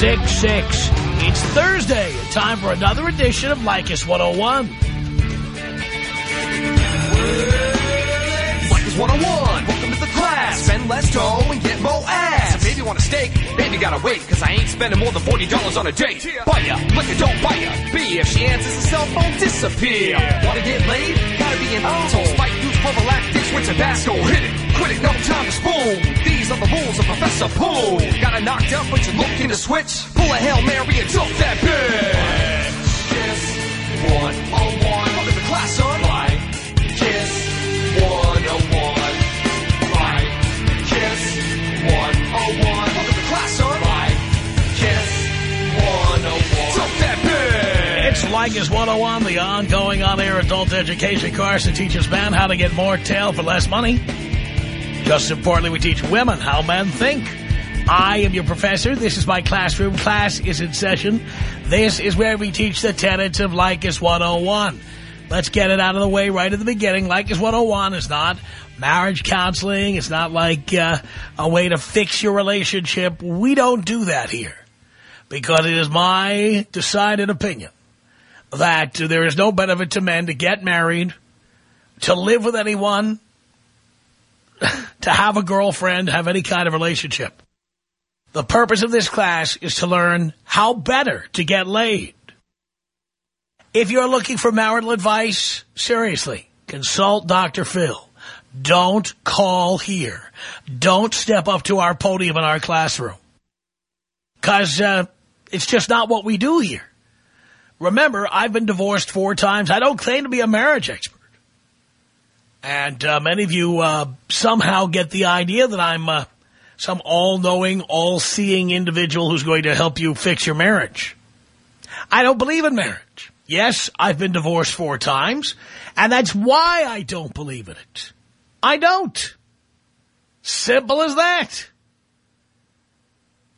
1-800-5800-866. It's Thursday. Time for another edition of Leykis 101. Leykis 101. Welcome to the class. Spend less dough and get more ass. If baby want a steak, baby gotta wait, cause I ain't spending more than $40 on a date. Buy ya, liquor don't buy ya. If she answers the cell phone, disappear. Wanna get laid? Gotta be an asshole. Oh. Spike use prophylactics with Tabasco. Hit it, quit it, no time to spoon. These are the rules of Professor Poole. Gotta knocked out, but you're looking to switch. Pull a Hail Mary and dump that bitch. Kiss 101. Welcome to the class. It's Leykis 101, the ongoing on-air adult education course that teaches men how to get more tail for less money. Just as importantly, we teach women how men think. I am your professor. This is my classroom. Class is in session. This is where we teach the tenets of Leykis 101. Let's get it out of the way right at the beginning. Leykis 101 is not marriage counseling. It's not like uh, a way to fix your relationship. We don't do that here because it is my decided opinion that there is no benefit to men to get married, to live with anyone, to have a girlfriend, have any kind of relationship. The purpose of this class is to learn how better to get laid. If you're looking for marital advice, seriously, consult Dr. Phil. Don't call here. Don't step up to our podium in our classroom. Because uh, it's just not what we do here. Remember, I've been divorced four times. I don't claim to be a marriage expert. And uh, many of you uh, somehow get the idea that I'm uh, some all-knowing, all-seeing individual who's going to help you fix your marriage. I don't believe in marriage. Yes, I've been divorced four times, and that's why I don't believe in it. I don't. Simple as that.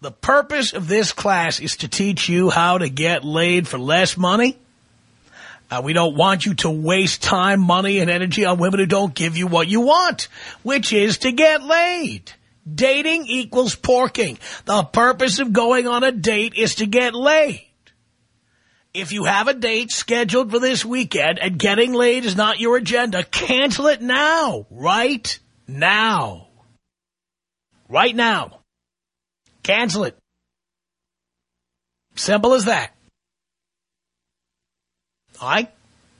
The purpose of this class is to teach you how to get laid for less money. Uh, we don't want you to waste time, money, and energy on women who don't give you what you want, which is to get laid. Dating equals porking. The purpose of going on a date is to get laid. If you have a date scheduled for this weekend and getting laid is not your agenda, cancel it now. Right now. Right now. Cancel it. Simple as that. I,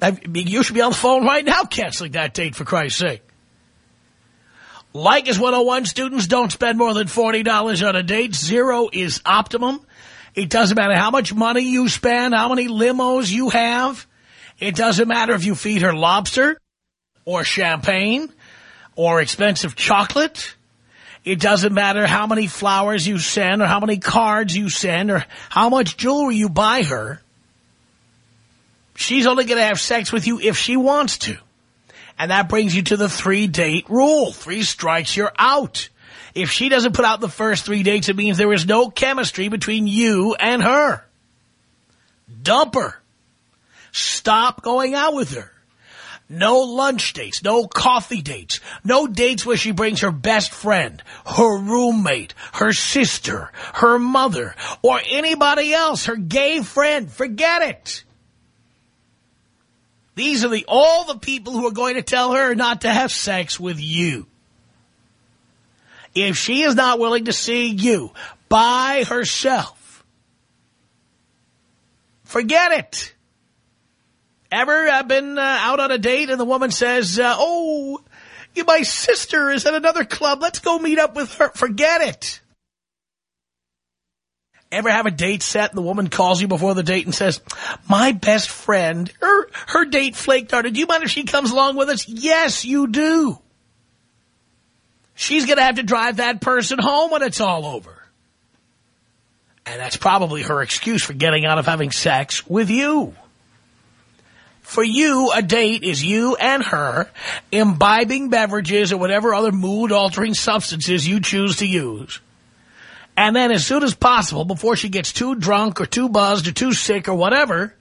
I you should be on the phone right now canceling that date for Christ's sake. Leykis 101 students don't spend more than $40 on a date. Zero is optimum. It doesn't matter how much money you spend, how many limos you have. It doesn't matter if you feed her lobster or champagne or expensive chocolate. It doesn't matter how many flowers you send or how many cards you send or how much jewelry you buy her. She's only going to have sex with you if she wants to. And that brings you to the three-date rule. Three strikes, you're out. If she doesn't put out the first three dates, it means there is no chemistry between you and her. Dump her. Stop going out with her. No lunch dates, no coffee dates, no dates where she brings her best friend, her roommate, her sister, her mother, or anybody else, her gay friend. Forget it. These are the all the people who are going to tell her not to have sex with you. If she is not willing to see you by herself, Forget it. Ever uh, been uh, out on a date and the woman says, uh, oh, my sister is at another club. Let's go meet up with her. Forget it. Ever have a date set and the woman calls you before the date and says, my best friend, her, her date flaked out. Do you mind if she comes along with us? Yes, you do. She's going to have to drive that person home when it's all over. And that's probably her excuse for getting out of having sex with you. For you, a date is you and her imbibing beverages or whatever other mood-altering substances you choose to use. And then as soon as possible, before she gets too drunk or too buzzed or too sick or whatever,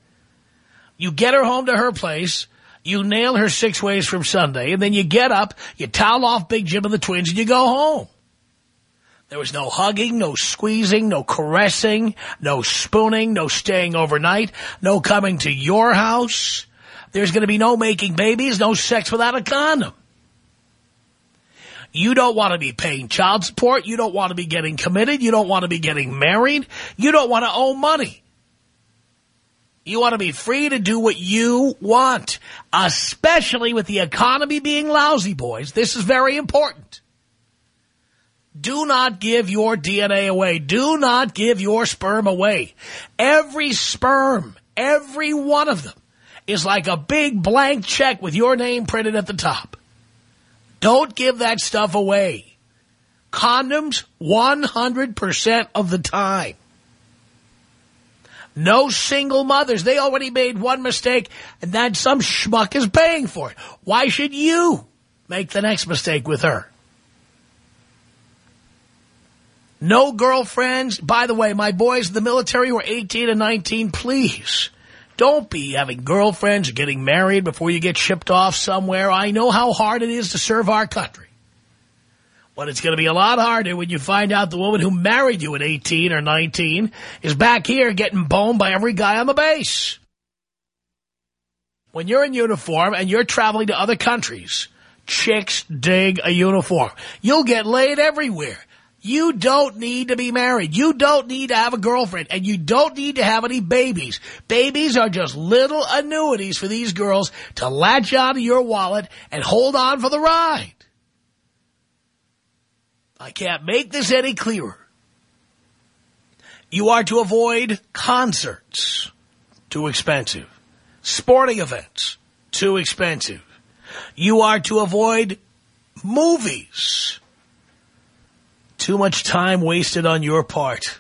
you get her home to her place, you nail her six ways from Sunday, and then you get up, you towel off Big Jim and the twins, and you go home. There was no hugging, no squeezing, no caressing, no spooning, no staying overnight, no coming to your house. There's going to be no making babies, no sex without a condom. You don't want to be paying child support. You don't want to be getting committed. You don't want to be getting married. You don't want to owe money. You want to be free to do what you want, especially with the economy being lousy, boys. This is very important. Do not give your DNA away. Do not give your sperm away. Every sperm, every one of them, is like a big blank check with your name printed at the top. Don't give that stuff away. Condoms 100% of the time. No single mothers. They already made one mistake, and then some schmuck is paying for it. Why should you make the next mistake with her? No girlfriends. By the way, my boys in the military were 18 and 19. Please, don't be having girlfriends or getting married before you get shipped off somewhere. I know how hard it is to serve our country. But it's going to be a lot harder when you find out the woman who married you at 18 or 19 is back here getting boned by every guy on the base. When you're in uniform and you're traveling to other countries, chicks dig a uniform. You'll get laid everywhere. You don't need to be married. You don't need to have a girlfriend. And you don't need to have any babies. Babies are just little annuities for these girls to latch onto your wallet and hold on for the ride. I can't make this any clearer. You are to avoid concerts. Too expensive. Sporting events. Too expensive. You are to avoid movies too much time wasted on your part.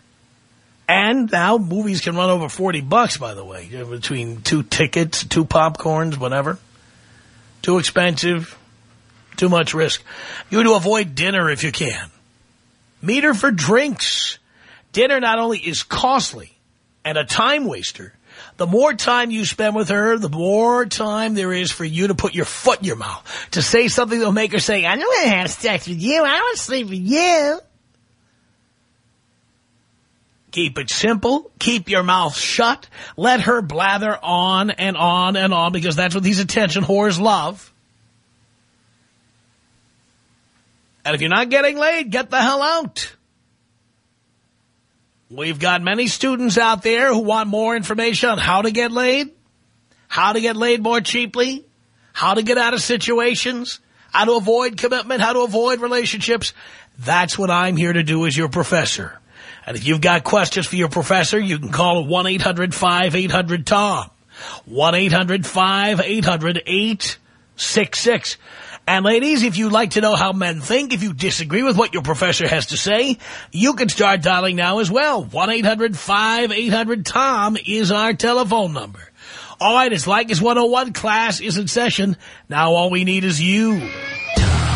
And now movies can run over 40 bucks, by the way, between two tickets, two popcorns, whatever. Too expensive, too much risk. You're to avoid dinner if you can. Meet her for drinks. Dinner not only is costly and a time waster, the more time you spend with her, the more time there is for you to put your foot in your mouth, to say something that'll make her say, I don't want to have sex with you. I don't want to sleep with you. Keep it simple. Keep your mouth shut. Let her blather on and on and on because that's what these attention whores love. And if you're not getting laid, get the hell out. We've got many students out there who want more information on how to get laid, how to get laid more cheaply, how to get out of situations, how to avoid commitment, how to avoid relationships. That's what I'm here to do as your professor. And if you've got questions for your professor, you can call 1-800-5800-TOM. 1-800-5800-866. And ladies, if you'd like to know how men think, if you disagree with what your professor has to say, you can start dialing now as well. 1-800-5800-TOM is our telephone number. All right, it's Leykis 101. Class is in session. Now all we need is you.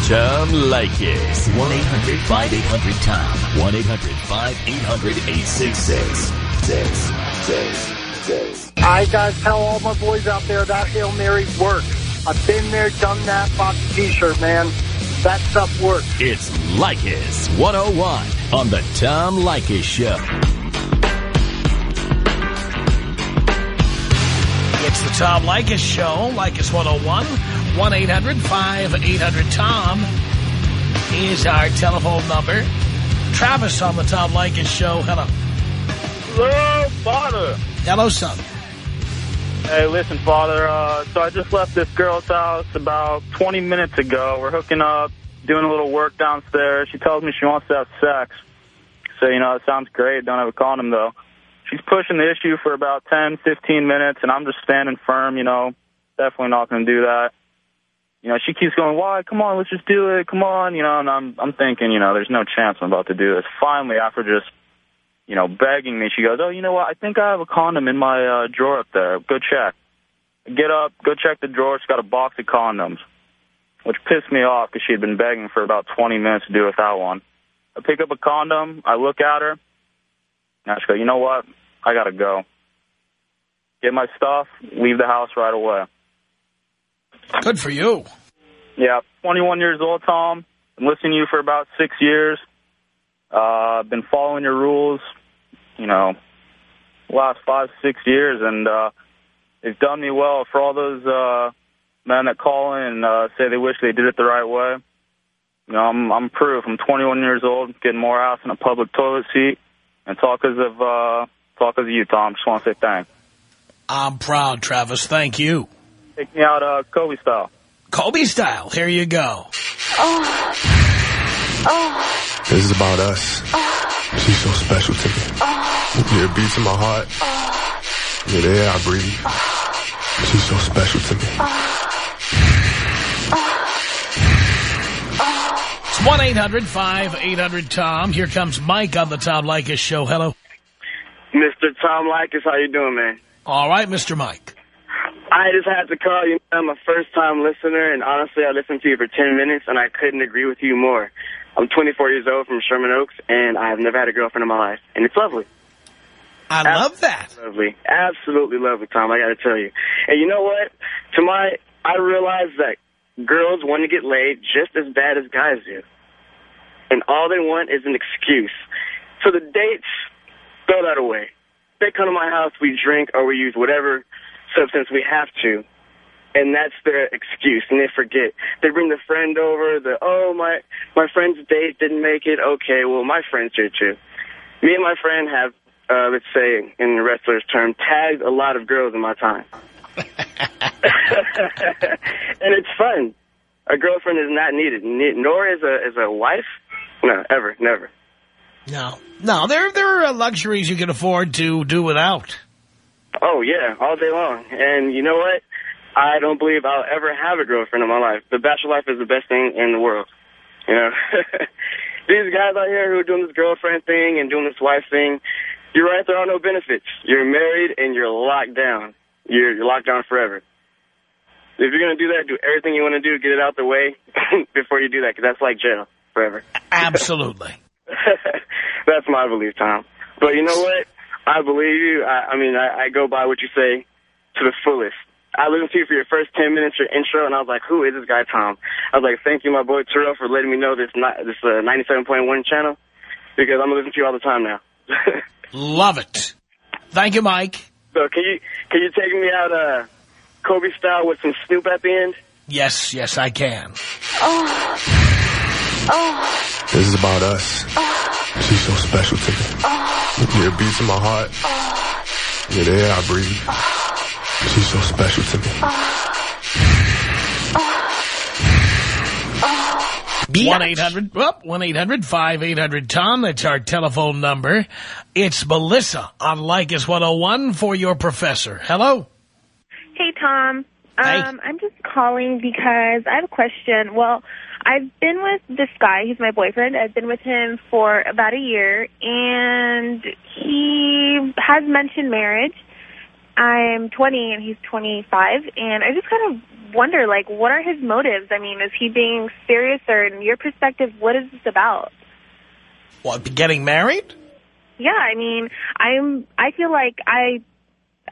Tom Leykis. 1-800-5800-TOM. 1-800-5800-866. I gotta tell all my boys out there that Hail Mary works. I've been there, done that, bought the t-shirt, man. That stuff works. It's Leykis 101 on the Tom Leykis Show. It's the Tom Leykis Show, Leykis 101. 1-800-5800-TOM is our telephone number. Travis on the Tom Leykis Show. Hello. Hello, father. Hello, son. Hey, listen, Father. Uh, so I just left this girl's house about 20 minutes ago. We're hooking up, doing a little work downstairs. She tells me she wants to have sex. So, you know, it sounds great. Don't have a condom, though. She's pushing the issue for about 10, 15 minutes, and I'm just standing firm, you know. Definitely not going to do that. You know, she keeps going, why? Come on, let's just do it. Come on, you know, and I'm, I'm thinking, you know, there's no chance I'm about to do this. Finally, after just you know, begging me. She goes, oh, you know what? I think I have a condom in my uh, drawer up there. Go check. Get up, go check the drawer. She's got a box of condoms, which pissed me off because she had been begging for about 20 minutes to do without one. I pick up a condom. I look at her. And I just go, you know what? I got to go. Get my stuff, leave the house right away. Good for you. Yeah, 21 years old, Tom. Been listening to you for about six years. Uh, been following your rules, you know, last five, six years, and uh, it's done me well. For all those uh, men that call in and uh, say they wish they did it the right way, you know, I'm, I'm proof. I'm 21 years old, getting more ass in a public toilet seat, and talk as of, uh, talk as of you, Tom. Just want to say thanks. I'm proud, Travis. Thank you. Take me out uh, Kobe style. Kobe style. Here you go. Oh. Oh. This is about us. Oh. She's so special to me. Oh. Yeah, it beats in my heart. Oh. Yeah, the air I breathe. Oh. She's so special to me. It's 1-800-5800-TOM. Here comes Mike on the Tom Leykis show. Hello. Mr. Tom Leykis, how you doing, man? All right, Mr. Mike. I just had to call you. I'm a first-time listener, and honestly, I listened to you for 10 minutes, and I couldn't agree with you more. I'm 24 years old from Sherman Oaks, and I've never had a girlfriend in my life, and it's lovely. I Absolutely love that. Lovely. Absolutely lovely, Tom, I got to tell you. And you know what? To my, I realize that girls want to get laid just as bad as guys do. And all they want is an excuse. So the dates, throw that away. They come to my house, we drink, or we use whatever substance we have to and that's their excuse, and they forget. They bring the friend over, the, oh, my, my friend's date didn't make it. Okay, well, my friend's here, too. Me and my friend have, uh, let's say, in the wrestler's term, tagged a lot of girls in my time. and it's fun. A girlfriend is not needed, nor is a, is a wife. No, ever, never. No, no, there, there are luxuries you can afford to do without. Oh, yeah, all day long. And you know what? I don't believe I'll ever have a girlfriend in my life. The bachelor life is the best thing in the world. You know, these guys out here who are doing this girlfriend thing and doing this wife thing, you're right, there are no benefits. You're married and you're locked down. You're, you're locked down forever. If you're going to do that, do everything you want to do, get it out the way before you do that, because that's like jail forever. Absolutely. that's my belief, Tom. But you know what? I believe you. I, I mean, I, I go by what you say to the fullest. I listened to you for your first 10 minutes, your intro, and I was like, who is this guy, Tom? I was like, thank you, my boy Terrell, for letting me know this this uh, 97.1 channel, because I'm listening to you all the time now. Love it. Thank you, Mike. So can you can you take me out uh, Kobe style with some Snoop at the end? Yes, yes, I can. Oh. Oh. This is about us. Oh. She's so special to me. Oh. Yeah, it beats in my heart. Oh. Yeah, the air I breathe. Oh. She's so special to me. One eight hundred one eight hundred five eight hundred Tom. That's our telephone number. It's Melissa on Leykis 101 for your professor. Hello. Hey Tom. Hey. Um, I'm just calling because I have a question. Well, I've been with this guy. He's my boyfriend. I've been with him for about a year, and he has mentioned marriage. I'm 20 and he's 25, and I just kind of wonder, like, what are his motives? I mean, is he being serious, or in your perspective, what is this about? What, getting married? Yeah, I mean, I'm. I feel like I,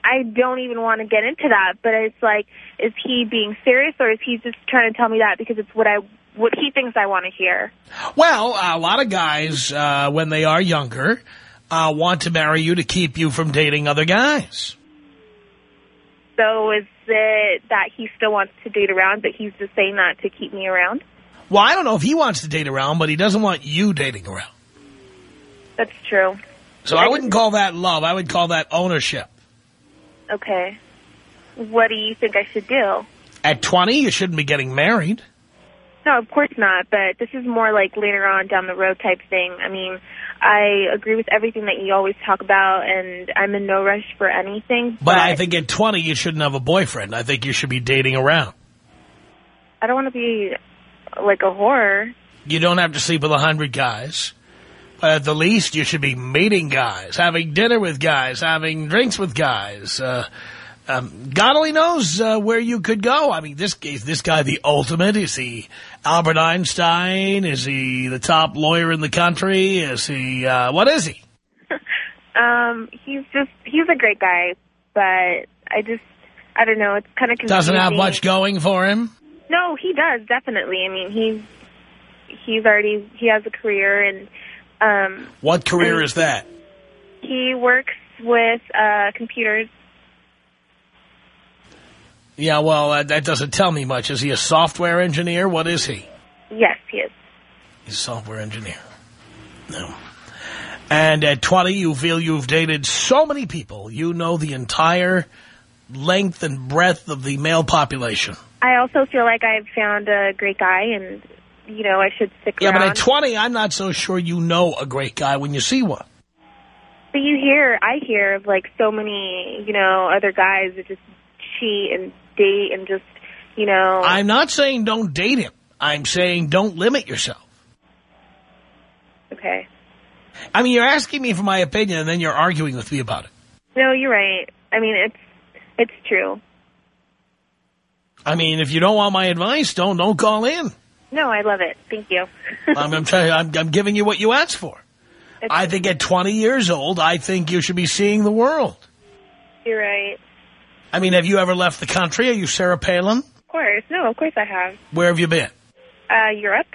I don't even want to get into that, but it's like, is he being serious, or is he just trying to tell me that because it's what I, what he thinks I want to hear? Well, a lot of guys, uh, when they are younger, uh, want to marry you to keep you from dating other guys. So is it that he still wants to date around, but he's just saying that to keep me around? Well, I don't know if he wants to date around, but he doesn't want you dating around. That's true. So I wouldn't call that love. I would call that ownership. Okay. what do you think I should do? At 20, you shouldn't be getting married. No, of course not. But this is more like later on down the road type thing. I mean, I agree with everything that you always talk about, and I'm in no rush for anything. But, I think at 20, you shouldn't have a boyfriend. I think you should be dating around. I don't want to be like a whore. You don't have to sleep with a hundred guys. But at the least, you should be meeting guys, having dinner with guys, having drinks with guys. Uh, um, God only knows uh, where you could go. I mean, this is this guy the ultimate? Is he Albert Einstein? Is he the top lawyer in the country? Is he, uh, what is he? Um, he's just, he's a great guy, but I just, I don't know, it's kind of confusing. Doesn't have much going for him? No, he does, definitely. I mean, he's, he's already, he has a career and, um. What career and is that? He works with, uh, computers. Yeah, well, uh, that doesn't tell me much. Is he a software engineer? What is he? Yes, he is. He's a software engineer. No. And at 20, you feel you've dated so many people. You know the entire length and breadth of the male population. I also feel like I've found a great guy and, you know, I should stick Yeah, around. Yeah, but at 20, I'm not so sure you know a great guy when you see one. But you hear, I hear of like so many, you know, other guys that just cheat and date and just, you know. I'm not saying don't date him. I'm saying don't limit yourself. Okay. I mean, you're asking me for my opinion, and then you're arguing with me about it. No, you're right. I mean, it's it's true. I mean, if you don't want my advice, don't don't call in. No, I love it. Thank you. I'm, I'm, trying, I'm, I'm giving you what you asked for. It's- I think at 20 years old, I think you should be seeing the world. You're right. I mean, have you ever left the country? Are you Sarah Palin? Of course. No, of course I have. Where have you been? Uh, Europe,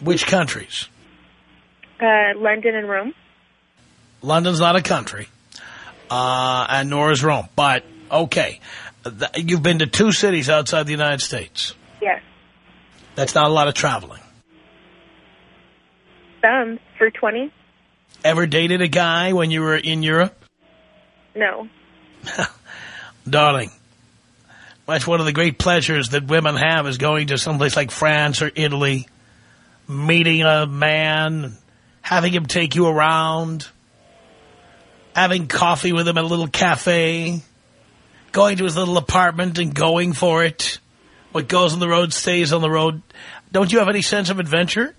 Which countries? uh, London and Rome. London's not a country, uh, and nor is Rome. But, okay, you've been to two cities outside the United States. Yes. That's not a lot of traveling. Some for 20? Ever dated a guy when you were in Europe? No. Darling, that's one of the great pleasures that women have is going to someplace like France or Italy, meeting a man, having him take you around, having coffee with him at a little cafe, going to his little apartment and going for it. What goes on the road stays on the road. Don't you have any sense of adventure?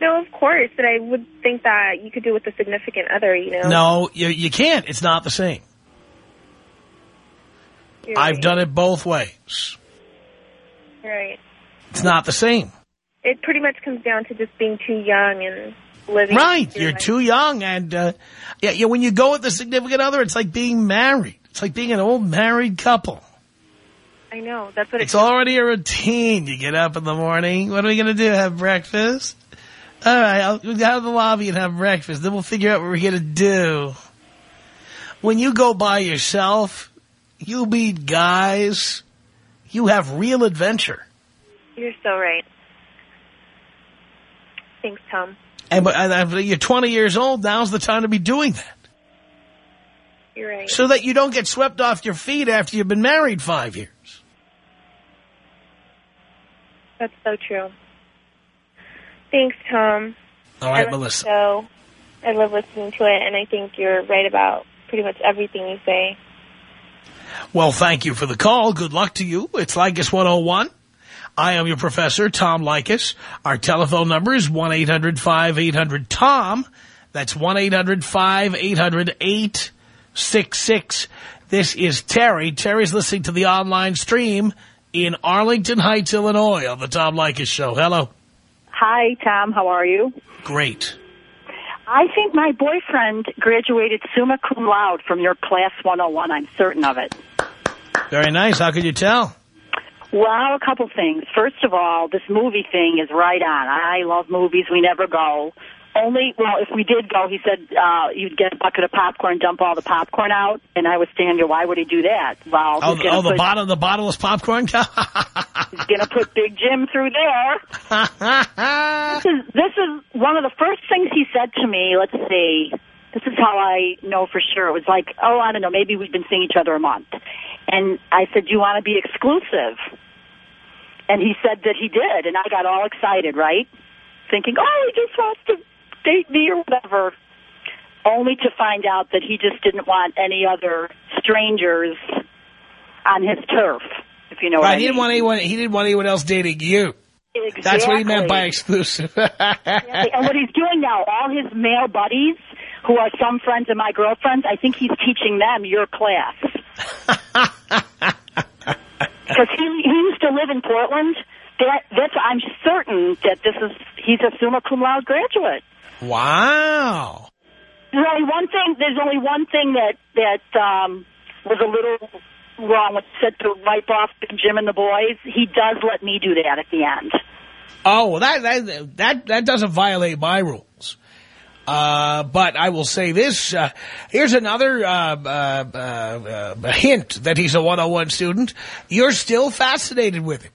No, of course, but I would think that you could do with a significant other, you know. No, you, you can't. It's not the same. You're I've done it both ways. Right. It's not the same. It pretty much comes down to just being too young and living. Right, you're life. too young, and uh, yeah, yeah. When you go with a significant other, it's like being married. It's like being an old married couple. I know. That's what It's it already a routine. You get up in the morning. What are we going to do? Have breakfast? All right, I'll go out to the lobby and have breakfast. Then we'll figure out what we're going to do. When you go by yourself, you meet guys. You have real adventure. You're so right. Thanks, Tom. And, but- and you're 20 years old, now's the time to be doing that. You're right. So that you don't get swept off your feet after you've been married five years. That's so true. Thanks, Tom. All right, I right, love the Melissa. show. I love listening to it, and I think you're right about pretty much everything you say. Well, thank you for the call. Good luck to you. It's Leykis 101. I am your professor, Tom Leykis. Our telephone number is 1-800-5800-TOM. That's 1-800-5800-866. This is Terry. Terry's listening to the online stream in Arlington Heights, Illinois on the Tom Leykis Show. Hello. Hi, Tom. How are you? Great. I think my boyfriend graduated summa cum laude from your class 101. I'm certain of it. Very nice. How could you tell? Well, a couple things. First of all, this movie thing is right on. I love movies. We never go. Only, well, if we did go, he said uh, you'd get a bucket of popcorn, dump all the popcorn out, and I was standing there. Why would he do that? Well, Oh, he's the, gonna oh, the put, bottle, the bottomless popcorn? he's going to put Big Jim through there. this is this is one of the first things he said to me. Let's see. This is how I know for sure. It was like, oh, I don't know, maybe we've been seeing each other a month. And I said, do you want to be exclusive? And he said that he did, and I got all excited, right? Thinking, oh, he just wants to date me or whatever. Only to find out that he just didn't want any other strangers on his turf, if you know what Right, I he mean. didn't want anyone. He didn't want anyone else dating you. That's what he meant by Exactly. exclusive. and what he's doing now, all his male buddies, who are some friends of my girlfriends, I think he's teaching them your class. Because he, he used to live in Portland. That, that's, I'm certain that this is, he's a summa cum laude graduate. Wow. There's only one thing, there's only one thing that, that, um, was a little wrong with said to wipe off Jim and the boys. He does let me do that at the end. Oh, well, that that that that doesn't violate my rules. Uh, but I will say this: uh, here's another uh, uh, uh, uh, hint that he's a 101 student. You're still fascinated with him.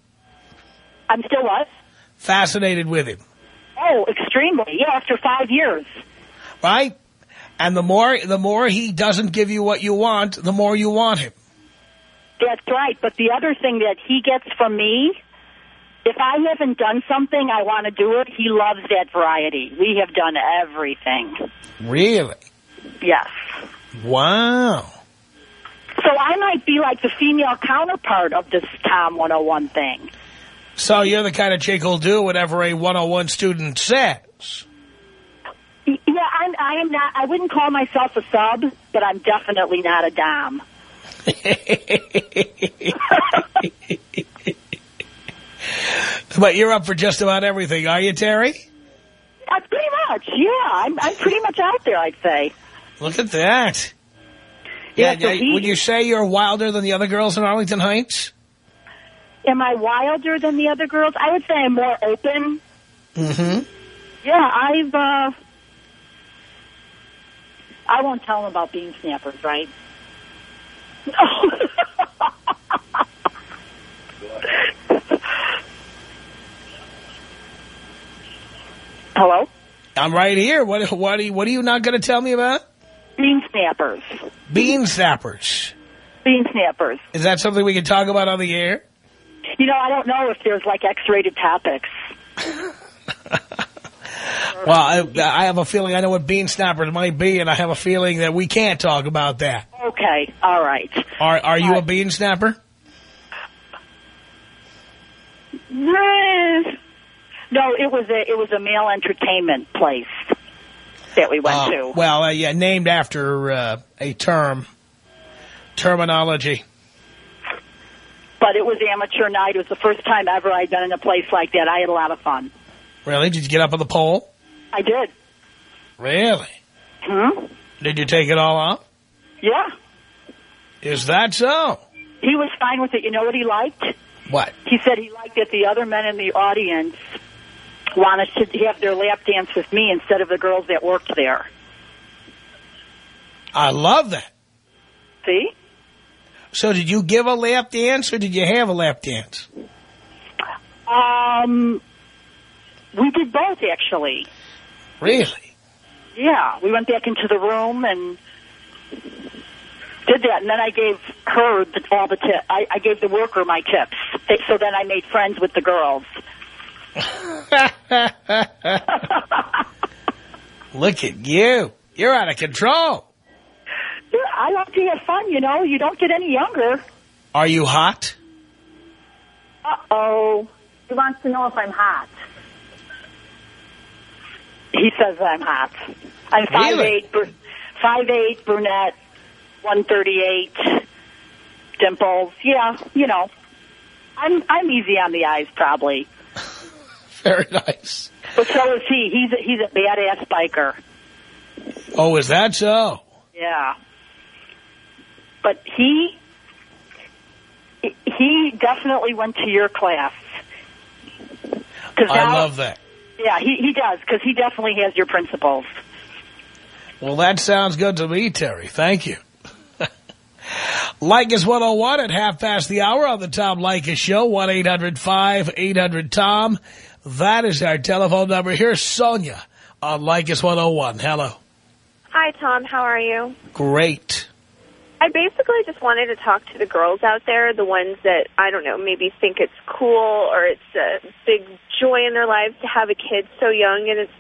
I'm still what? Fascinated with him, Oh, extremely. Yeah, after five years. right? And the more the more he doesn't give you what you want, the more you want him. That's right. But the other thing that he gets from me, if I haven't done something, I want to do it. He loves that variety. We have done everything. Really? Yes. Wow. So I might be like the female counterpart of this Tom 101 thing. So you're the kind of chick who'll do whatever a 101 student says. Yeah, I'm, I am not, I wouldn't call myself a sub, but I'm definitely not a dom. But you're up for just about everything, are you, Terry? Uh, pretty much, yeah. I'm, I'm pretty much out there, I'd say. Look at that. Yeah, Yeah, so he- would you say you're wilder than the other girls in Arlington Heights? Am I wilder than the other girls? I would say I'm more open. Mm-hmm. Yeah, I've, uh, I won't tell them about bean snappers, right? Hello? I'm right here. What, what, are you, what are you not going to tell me about? Bean snappers. Bean snappers. Bean snappers. Is that something we can talk about on the air? You know, I don't know if there's like X-rated topics. Well, I, I have a feeling I know what bean snappers might be, and I have a feeling that we can't talk about that. Okay, all right. Are, are you a bean snapper? No, it was a it was a male entertainment place that we went Uh, to. well, uh, yeah, named after uh, a term, terminology. But it was amateur night. It was the first time ever I'd been in a place like that. I had a lot of fun. Really? Did you get up on the pole? I did. Really? Hmm? Did you take it all off? Yeah. Is that so? He was fine with it. You know what he liked? What? He said he liked that the other men in the audience wanted to have their lap dance with me instead of the girls that worked there. I love that. See? So did you give a lap dance or did you have a lap dance? Um, we did both actually. Really? Yeah, we went back into the room and did that, and then I gave her the, all the tips. I, I gave the worker my tips. They, so then I made friends with the girls. Look at you. You're out of control. Yeah, I like to have fun. You know, you don't get any younger. Are you hot? Uh oh. He wants to know if I'm hot. He says I'm hot. I'm five Really? eight, br- brunette, one thirty eight, dimples. Yeah, you know, I'm I'm easy on the eyes probably, Very nice. but so is he. He's a, he's a badass biker. Oh, is that so? Yeah, but he he definitely went to your class. 'Cause I love that. Yeah, he, he does, because he definitely has your principles. Well, that sounds good to me, Terry. Thank you. Leykis 101 at half past the hour on the Tom Leykis Show, 1-800-5800-TOM. That is our telephone number. Here's Sonia on Leykis 101. Hello. Hi, Tom. How are you? Great. I basically just wanted to talk to the girls out there, the ones that, I don't know, maybe think it's cool or it's a big joy in their lives to have a kid so young, and it's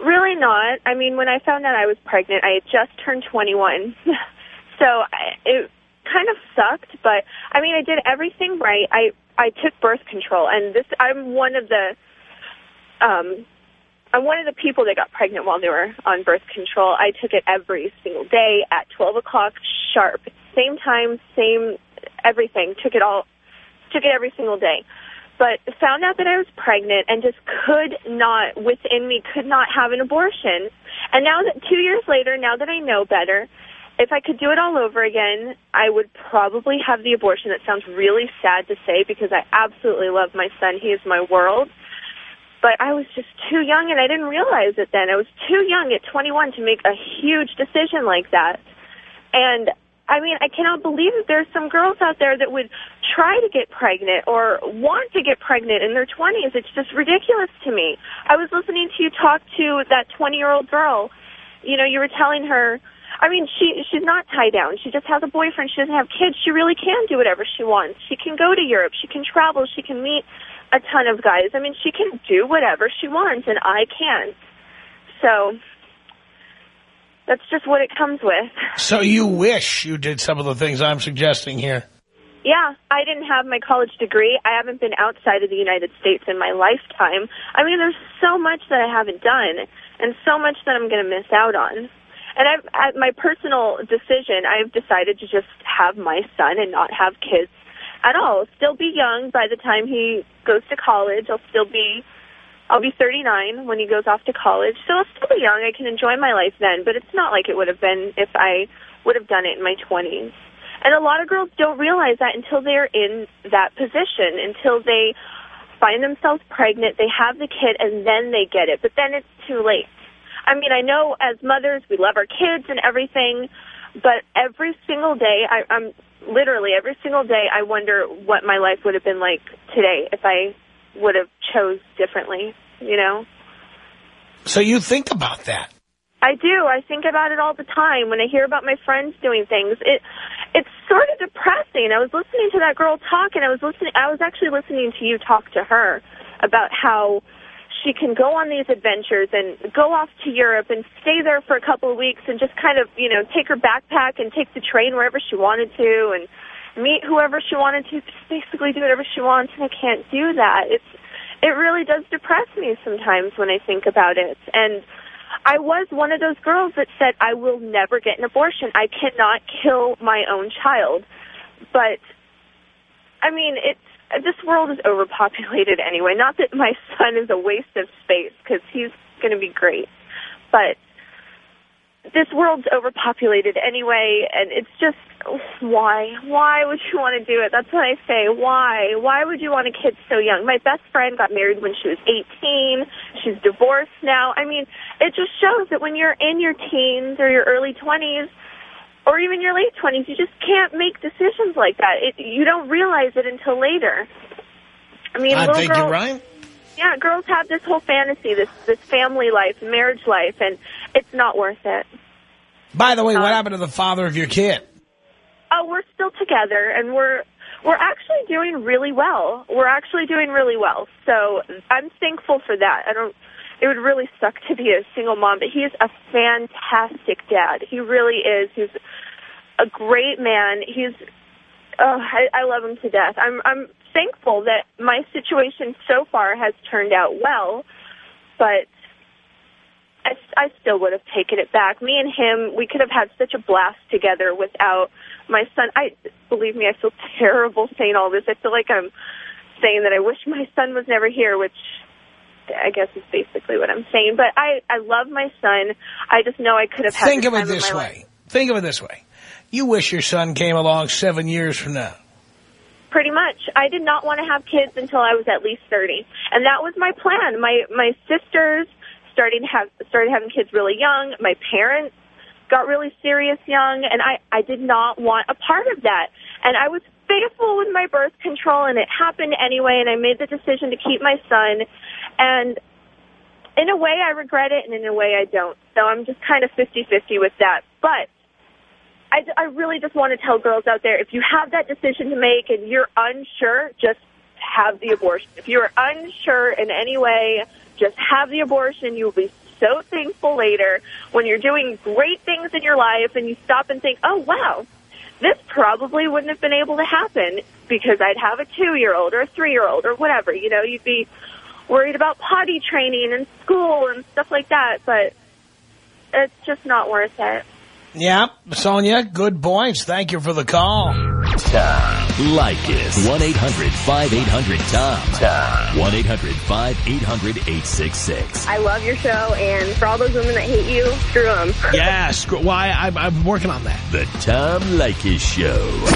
really not. I mean, when I found out I was pregnant, I had just turned 21. so I, it kind of sucked, but, I mean, I did everything right. I, I took birth control, and this, I'm one of the, um, I'm one of the people that got pregnant while they were on birth control. I took it every single day at 12 o'clock sharp. Same time, same everything. Took it all, took it every single day. But found out that I was pregnant and just could not, within me, could not have an abortion. And now that two years later, now that I know better, if I could do it all over again, I would probably have the abortion. That sounds really sad to say because I absolutely love my son. He is my world. But I was just too young, and I didn't realize it then. I was too young at 21 to make a huge decision like that. And, I mean, I cannot believe that there's some girls out there that would try to get pregnant or want to get pregnant in their 20s. It's just ridiculous to me. I was listening to you talk to that 20-year-old girl. You know, you were telling her, I mean, she she's not tied down. She just has a boyfriend. She doesn't have kids. She really can do whatever she wants. She can go to Europe. She can travel. She can meet a ton of guys. I mean, she can do whatever she wants, and I can't. So that's just what it comes with. So you wish you did some of the things I'm suggesting here. Yeah, I didn't have my college degree. I haven't been outside of the United States in my lifetime. I mean, there's so much that I haven't done and so much that I'm going to miss out on. And I've, at my personal decision, I've decided to just have my son and not have kids at all. Still be young by the time he goes to college. I'll still be, I'll be 39 when he goes off to college. So I'll still be young. I can enjoy my life then, but it's not like it would have been if I would have done it in my 20s. And a lot of girls don't realize that until they're in that position, until they find themselves pregnant, they have the kid, and then they get it. But then it's too late. I mean, I know as mothers, we love our kids and everything, but every single day, I, I'm literally every single day I wonder what my life would have been like today if I would have chose differently, you know? So you think about that? I do. I think about it all the time. When I hear about my friends doing things, it it's sort of depressing. I was listening to that girl talk, and I was listening. I was actually listening to you talk to her about how she can go on these adventures and go off to Europe and stay there for a couple of weeks and just kind of, you know, take her backpack and take the train wherever she wanted to and meet whoever she wanted to, basically do whatever she wants, and I can't do that. It's it really does depress me sometimes when I think about it. And I was one of those girls that said I will never get an abortion. I cannot kill my own child. But I mean, it's Uh, this world is overpopulated anyway. Not that my son is a waste of space because he's going to be great, but this world's overpopulated anyway, and it's just why? Why would you want to do it? That's what I say. Why? Why would you want a kid so young? My best friend got married when she was 18. She's divorced now. I mean, it just shows that when you're in your teens or your early 20s, or even your late 20s, you just can't make decisions like that. It, you don't realize it until later. I mean, I little think girls, you're right. Yeah, girls have this whole fantasy, this this family life, marriage life, and it's not worth it. By the way, what Uh, happened to the father of your kid? Oh, we're still together, and we're we're actually doing really well. We're actually doing really well. So I'm thankful for that. I don't. It would really suck to be a single mom, but he's a fantastic dad. He really is. He's a great man. He's. Oh, I, I love him to death. I'm. I'm thankful that my situation so far has turned out well, but I, I still would have taken it back. Me and him, we could have had such a blast together without my son. I believe me, I feel terrible saying all this. I feel like I'm saying that I wish my son was never here, which I guess is basically what I'm saying. But I, I love my son. I just know I could have had Think of it this way. life. Think of it this way. You wish your son came along seven years from now. Pretty much. I did not want to have kids until I was at least 30. And that was my plan. My my sisters started have started having kids really young. My parents got really serious young and I I did not want a part of that. And I was faithful with my birth control and it happened anyway and I made the decision to keep my son and in a way I regret it, and in a way I don't. So I'm just kind of 50-50 with that. But I, I really just want to tell girls out there, if you have that decision to make and you're unsure, just have the abortion. If you're unsure in any way, just have the abortion. You will be so thankful later when you're doing great things in your life and you stop and think, oh, wow, this probably wouldn't have been able to happen because I'd have a two-year-old or a three-year-old or whatever. You know, you'd be worried about potty training and school and stuff like that, but it's just not worth it. Yeah, Sonia, good points. Thank you for the call. Tom Leykis. 1-800-5800-TOM. Tom. 1-800-5800-866. I love your show, and for all those women that hate you, screw them. Yeah, screw, why, I, I'm working on that. The Tom Leykis Show.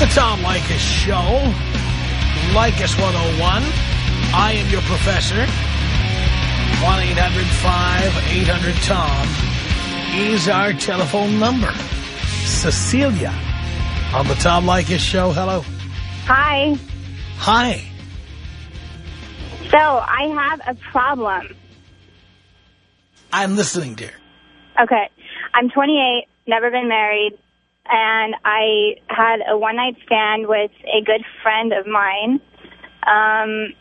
The Tom Leykis Show. Leykis 101. I am your professor. 1-800-5800-TOM is our telephone number. Cecilia on the Tom Leykis Show. Hello. Hi. Hi. So I have a problem. I'm listening, dear. Okay. I'm 28, never been married, and I had a one-night stand with a good friend of mine. Um,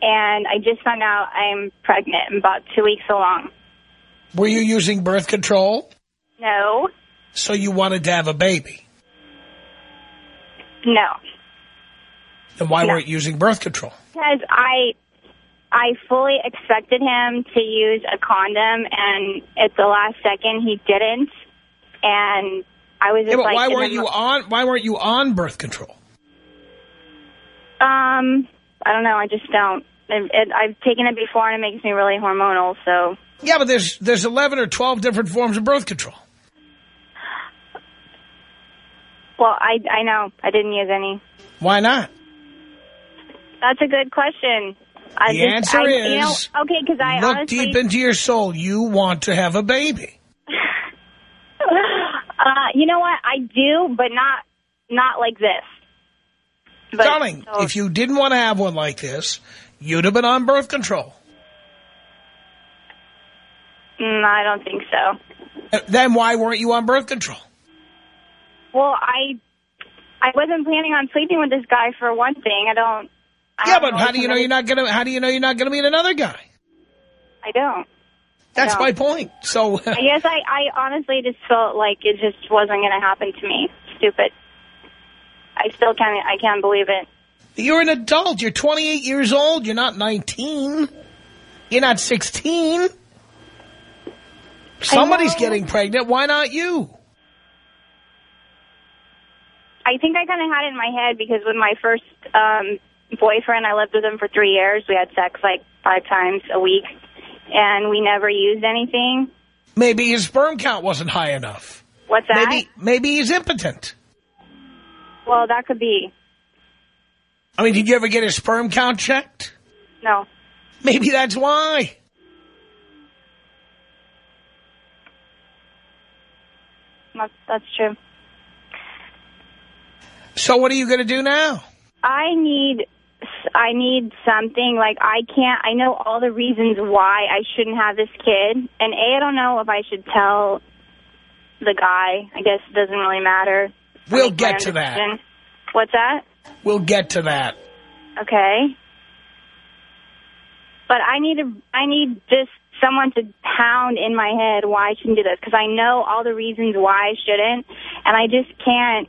and I just found out I'm pregnant. I'm about two weeks along. Were you using birth control? No. So you wanted to have a baby? No. Then why No. weren't you using birth control? Because I I fully expected him to use a condom, and at the last second he didn't. And I was just Yeah, but like, why weren't you on? Why weren't you on birth control? Um, I don't know. I just don't. It, it, I've taken it before, and it makes me really hormonal. So Yeah, but there's there's 11 or 12 different forms of birth control. Well, I I know I didn't use any. Why not? That's a good question. I The just, answer I, is, you know, okay, because I Look honestly, deep into your soul. You want to have a baby. uh, you know what? I do, but not not like this. But, Darling, so- if you didn't want to have one like this, you'd have been on birth control. Mm, I don't think so. Then why weren't you on birth control? Well, I I wasn't planning on sleeping with this guy for one thing. I don't. I Yeah, don't but how do you know you're not gonna? How do you know you're not gonna meet another guy? I don't. That's No. my point. So I guess I, I honestly just felt like it just wasn't going to happen to me. Stupid. I still can't. I can't believe it. you're an adult. You're 28 years old. You're not 19. You're not 16. Somebody's getting pregnant. Why not you? I think I kind of had it in my head because with my first um, boyfriend, I lived with him for three years. We had sex like five times a week, and we never used anything. Maybe his sperm count wasn't high enough. What's that? Maybe maybe he's impotent. Well, that could be. I mean, did you ever get his sperm count checked? No. Maybe that's why. That's, that's true. So what are you going to do now? I need I need something like I can't I know all the reasons why I shouldn't have this kid and A I don't know if I should tell the guy. I guess it doesn't really matter. We'll get to that. What's that? We'll get to that. Okay. But I need a I need just someone to pound in my head why I shouldn't do this because I know all the reasons why I shouldn't and I just can't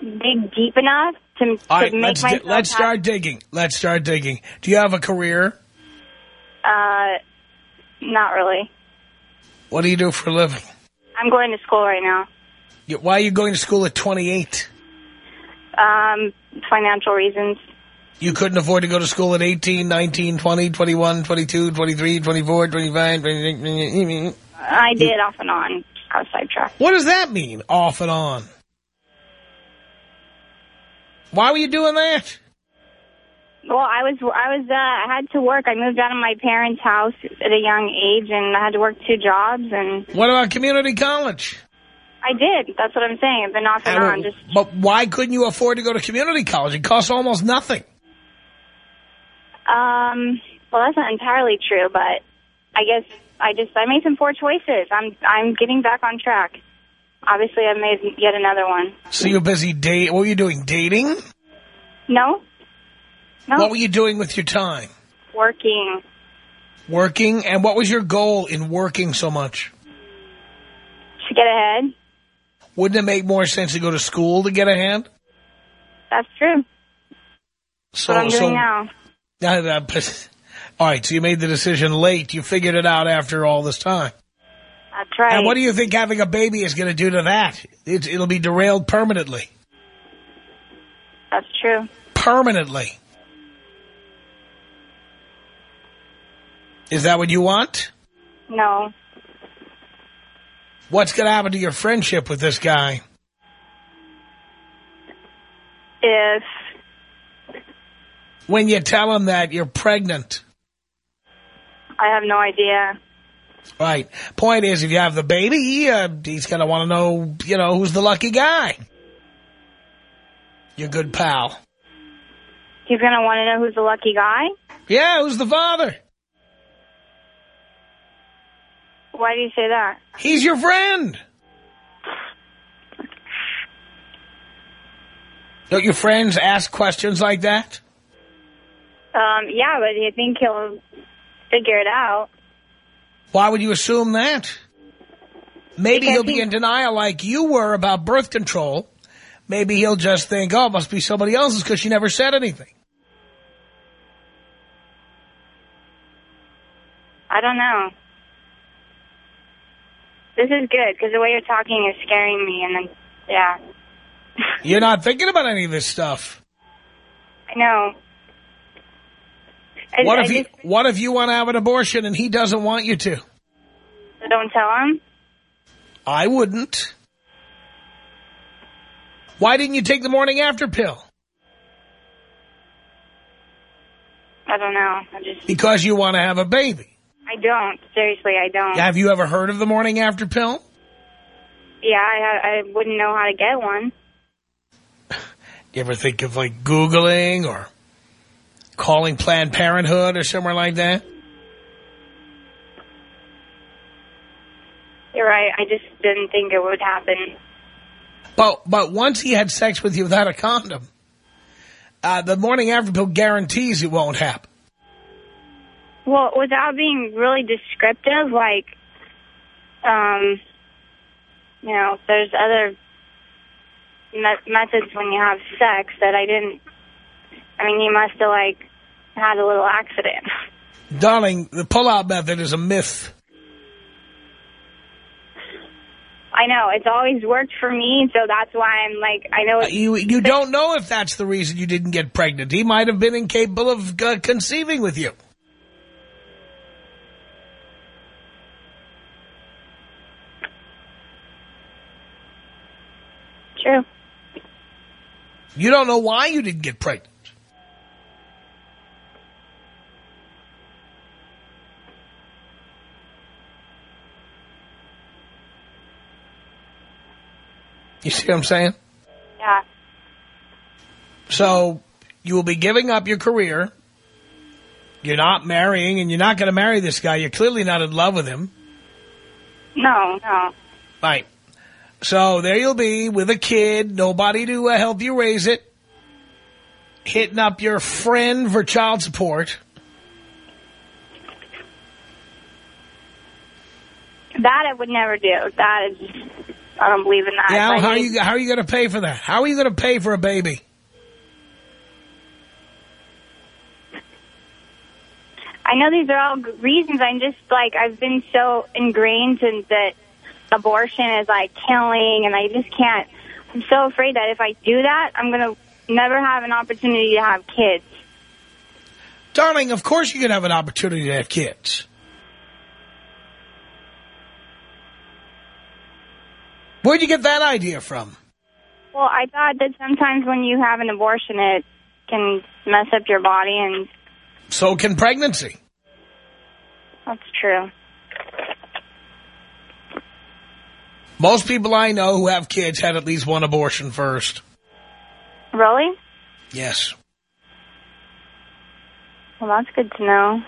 dig deep enough to, All to right, make let's myself let's happy. start digging. Let's start digging. Do you have a career? Uh, not really. What do you do for a living? I'm going to school right now. You- Why are you going to school at 28? Um, financial reasons. You couldn't afford to go to school at 18, 19, 20, 21, 22, 23, 24, 25, 26. I did off and on. Just got sidetracked. What does that mean, off and on? Why were you doing that? Well, I was I was uh, I had to work. I moved out of my parents' house at a young age, and I had to work two jobs. And What about community college? I did. That's what I'm saying. I've been off and, And, on. Just But why couldn't you afford to go to community college? It costs almost nothing. um. Well, that's not entirely true, but I guess I just I made some poor choices. I'm I'm getting back on track. Obviously, I made yet another one. So you're busy dating. What were you doing? Dating? No. No. What were you doing with your time? Working. Working? And what was your goal in working so much? To get ahead. Wouldn't it make more sense to go to school to get ahead? That's true. So, what I'm doing so, now. Uh, uh, but- all right, so you made the decision late. You figured it out after all this time. That's right. And what do you think having a baby is going to do to that? It, it'll be derailed permanently. That's true. Permanently. Is that what you want? No. What's going to happen to your friendship with this guy? If When you tell him that you're pregnant. I have no idea. Right. Point is, if you have the baby, uh, he's going to want to know, you know, who's the lucky guy. Your good pal. He's gonna want to know who's the lucky guy. Yeah, who's the father? Why do you say that? He's your friend. Don't your friends ask questions like that? Um. Yeah, but you think he'll figure it out? Why would you assume that? Maybe Because he'll be he- in denial like you were about birth control. Maybe he'll just think, oh, it must be somebody else's because she never said anything. I don't know. This is good because the way you're talking is scaring me, and then yeah, You're not thinking about any of this stuff. I know. I, What I if he, just what if you want to have an abortion and he doesn't want you to? don't tell him? I wouldn't. Why didn't you take the morning after pill? I don't know. I just Because you want to have a baby. I don't. Seriously, I don't. Have you ever heard of the morning after pill? Yeah, I I wouldn't know how to get one. You ever think of like Googling or calling Planned Parenthood or somewhere like that? You're right. I just didn't think it would happen. But but once he had sex with you without a condom, uh, the morning after pill guarantees it won't happen. Well, without being really descriptive, like, um, you know, there's other me- methods when you have sex that I didn't. I mean, you must have like had a little accident. Darling, the pull-out method is a myth. I know it's always worked for me, so that's why I'm like, I know. Uh, You you don't know if that's the reason you didn't get pregnant. He might have been incapable of uh, conceiving with you. true. You don't know why you didn't get pregnant. You see what I'm saying? Yeah. So you will be giving up your career. You're not marrying, and you're not going to marry this guy. You're clearly not in love with him. No, no. Right. So there you'll be with a kid, nobody to uh, help you raise it, hitting up your friend for child support. That I would never do. That is, I don't believe in that. Yeah, If I how are you how are you going to pay for that? How are you going to pay for a baby? I know these are all reasons. I'm just like I've been so ingrained in that abortion is like killing, and I just can't. I'm so afraid that if I do that, I'm gonna never have an opportunity to have kids. Darling, of course you can have an opportunity to have kids. Where'd you get that idea from? Well, I thought that sometimes when you have an abortion, it can mess up your body, and So can pregnancy. that's true. Most people I know who have kids had at least one abortion first. Really? Yes. Well, that's good to know.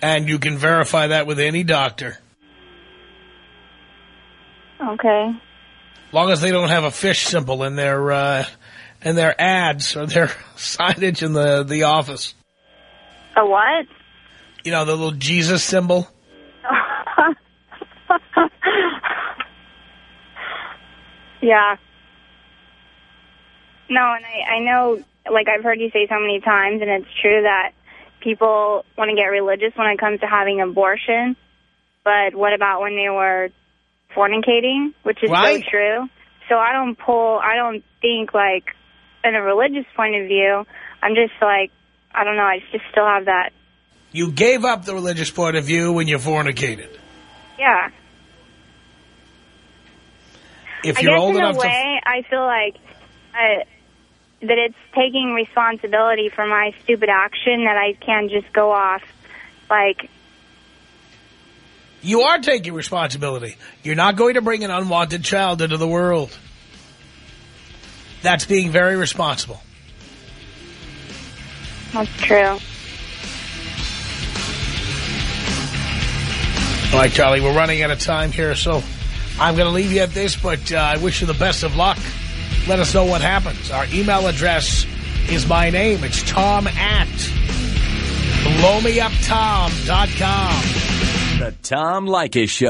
And you can verify that with any doctor. Okay. long as they don't have a fish symbol in their uh, in their ads or their signage in the the office. A what? You know, the little Jesus symbol. yeah. No, and I, I know, like I've heard you say so many times, and it's true that people want to get religious when it comes to having abortion. But what about when they were fornicating, which is Right. so true. So I don't pull, I don't think like in a religious point of view, I'm just like, I don't know, I just still have that, You gave up the religious point of view when you fornicated. yeah. If I you're guess old in enough a way, I feel like uh, that it's taking responsibility for my stupid action that I can't just go off like to... You are taking responsibility. You're not going to bring an unwanted child into the world. That's being very responsible. that's true. All right, Charlie, we're running out of time here, so I'm going to leave you at this, but uh, I wish you the best of luck. Let us know what happens. Our email address is my name. It's tom at blowmeuptom.com. The Tom Leykis Show.